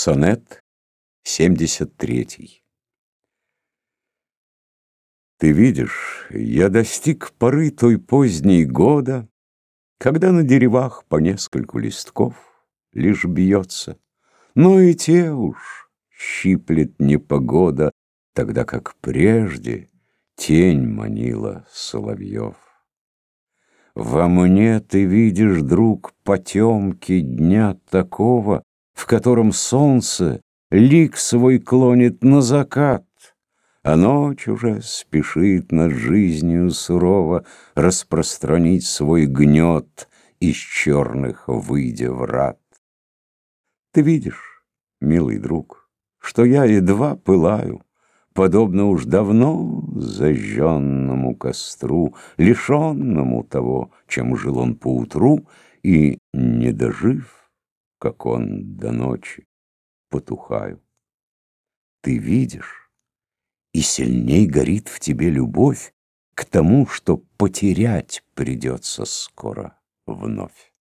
Сонет 73 Ты видишь, я достиг поры той поздней года, Когда на деревах по нескольку листков Лишь бьется, но и те уж щиплет непогода, Тогда как прежде тень манила соловьев. Во мне ты видишь, друг, потемки дня такого, В котором солнце лик свой клонит на закат, А ночь уже спешит над жизнью сурово Распространить свой гнет из черных выйдя врат. Ты видишь, милый друг, что я едва пылаю, подобно уж давно зажженному костру, лишенному того, чем жил он поутру, и, не дожив, как он до ночи, потухаю. Ты видишь, и сильней горит в тебе любовь к тому, что потерять придется скоро вновь.